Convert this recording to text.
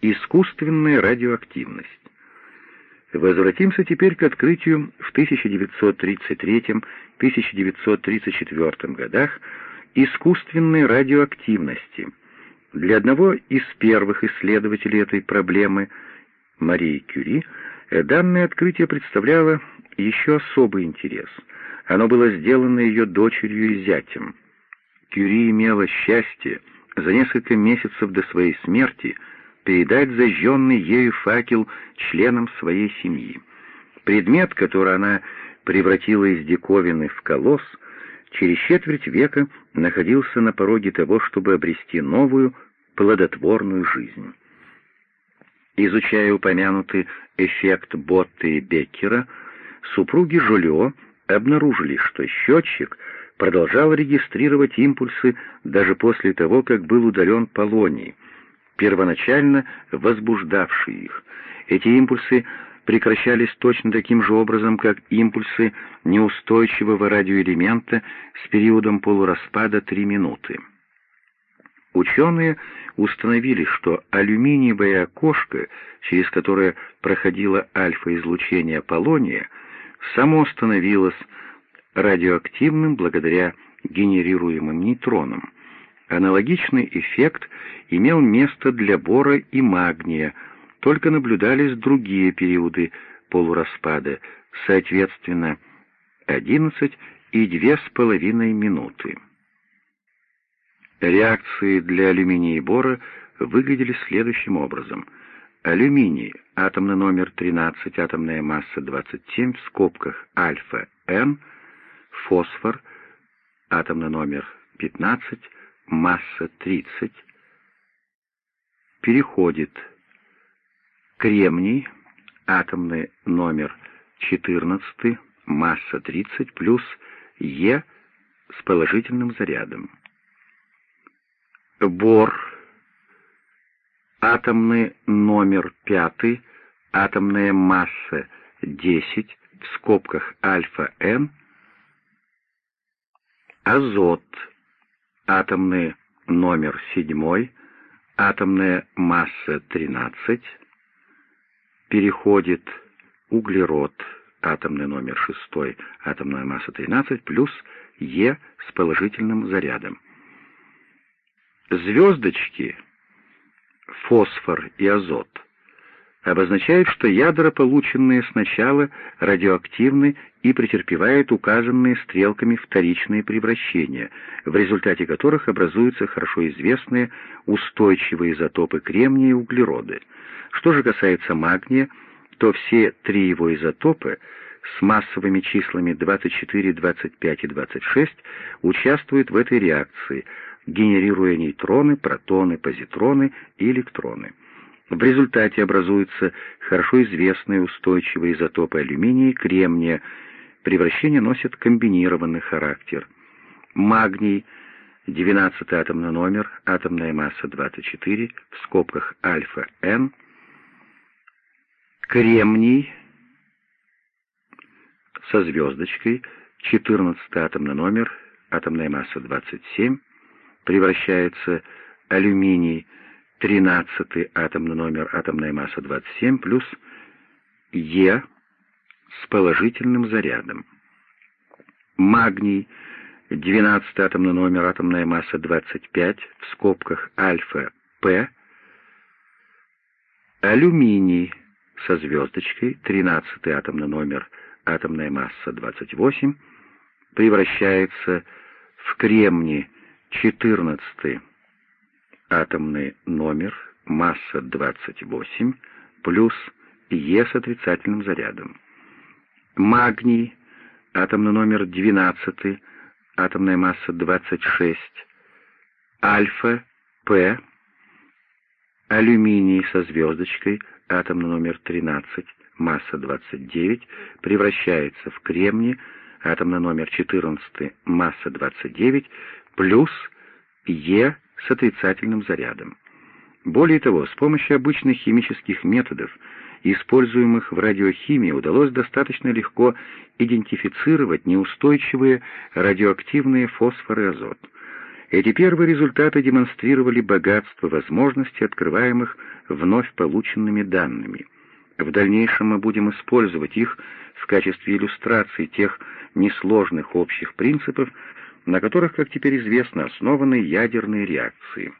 Искусственная радиоактивность. Возвратимся теперь к открытию в 1933-1934 годах искусственной радиоактивности. Для одного из первых исследователей этой проблемы, Марии Кюри, данное открытие представляло еще особый интерес. Оно было сделано ее дочерью и зятем. Кюри имела счастье за несколько месяцев до своей смерти передать зажженный ею факел членам своей семьи. Предмет, который она превратила из диковины в колосс, через четверть века находился на пороге того, чтобы обрести новую, плодотворную жизнь. Изучая упомянутый эффект Ботта и Беккера, супруги Жолио обнаружили, что счетчик продолжал регистрировать импульсы даже после того, как был удален полоний, первоначально возбуждавший их. Эти импульсы прекращались точно таким же образом, как импульсы неустойчивого радиоэлемента с периодом полураспада 3 минуты. Ученые установили, что алюминиевое окошко, через которое проходило альфа-излучение полония, само становилось радиоактивным благодаря генерируемым нейтронам. Аналогичный эффект имел место для бора и магния, только наблюдались другие периоды полураспада, соответственно, 11 и 2,5 минуты. Реакции для алюминия и бора выглядели следующим образом. Алюминий, атомный номер 13, атомная масса 27, в скобках альфа-Н, фосфор, атомный номер 15, масса 30, переходит кремний, атомный номер 14, масса 30, плюс Е с положительным зарядом. Бор, атомный номер 5, атомная масса 10, в скобках альфа-Н, азот, атомный номер 7, атомная масса 13, переходит углерод, атомный номер 6, атомная масса 13, плюс Е с положительным зарядом. Звездочки, фосфор и азот, обозначают, что ядра, полученные сначала, радиоактивны и претерпевают указанные стрелками вторичные превращения, в результате которых образуются хорошо известные устойчивые изотопы кремния и углерода. Что же касается магния, то все три его изотопа с массовыми числами 24, 25 и 26 участвуют в этой реакции – генерируя нейтроны, протоны, позитроны и электроны. В результате образуются хорошо известные устойчивые изотопы алюминия и кремния. Превращение носит комбинированный характер. Магний, 12 атомный номер, атомная масса 24, в скобках альфа-Н. Кремний со звездочкой, 14 атомный номер, атомная масса 27, превращается алюминий 13 атомный номер, атомная масса 27, плюс Е с положительным зарядом. Магний 12 атомный номер, атомная масса 25, в скобках альфа П. Алюминий со звездочкой 13 атомный номер, атомная масса 28, превращается в кремний 14. Атомный номер, масса 28, плюс Е с отрицательным зарядом. Магний, атомный номер 12, атомная масса 26, альфа, П, алюминий со звездочкой, атомный номер 13, масса 29, превращается в кремний, атомный номер 14, масса 29, плюс Е с отрицательным зарядом. Более того, с помощью обычных химических методов, используемых в радиохимии, удалось достаточно легко идентифицировать неустойчивые радиоактивные фосфор и азот. Эти первые результаты демонстрировали богатство возможностей, открываемых вновь полученными данными. В дальнейшем мы будем использовать их в качестве иллюстрации тех несложных общих принципов, на которых, как теперь известно, основаны ядерные реакции.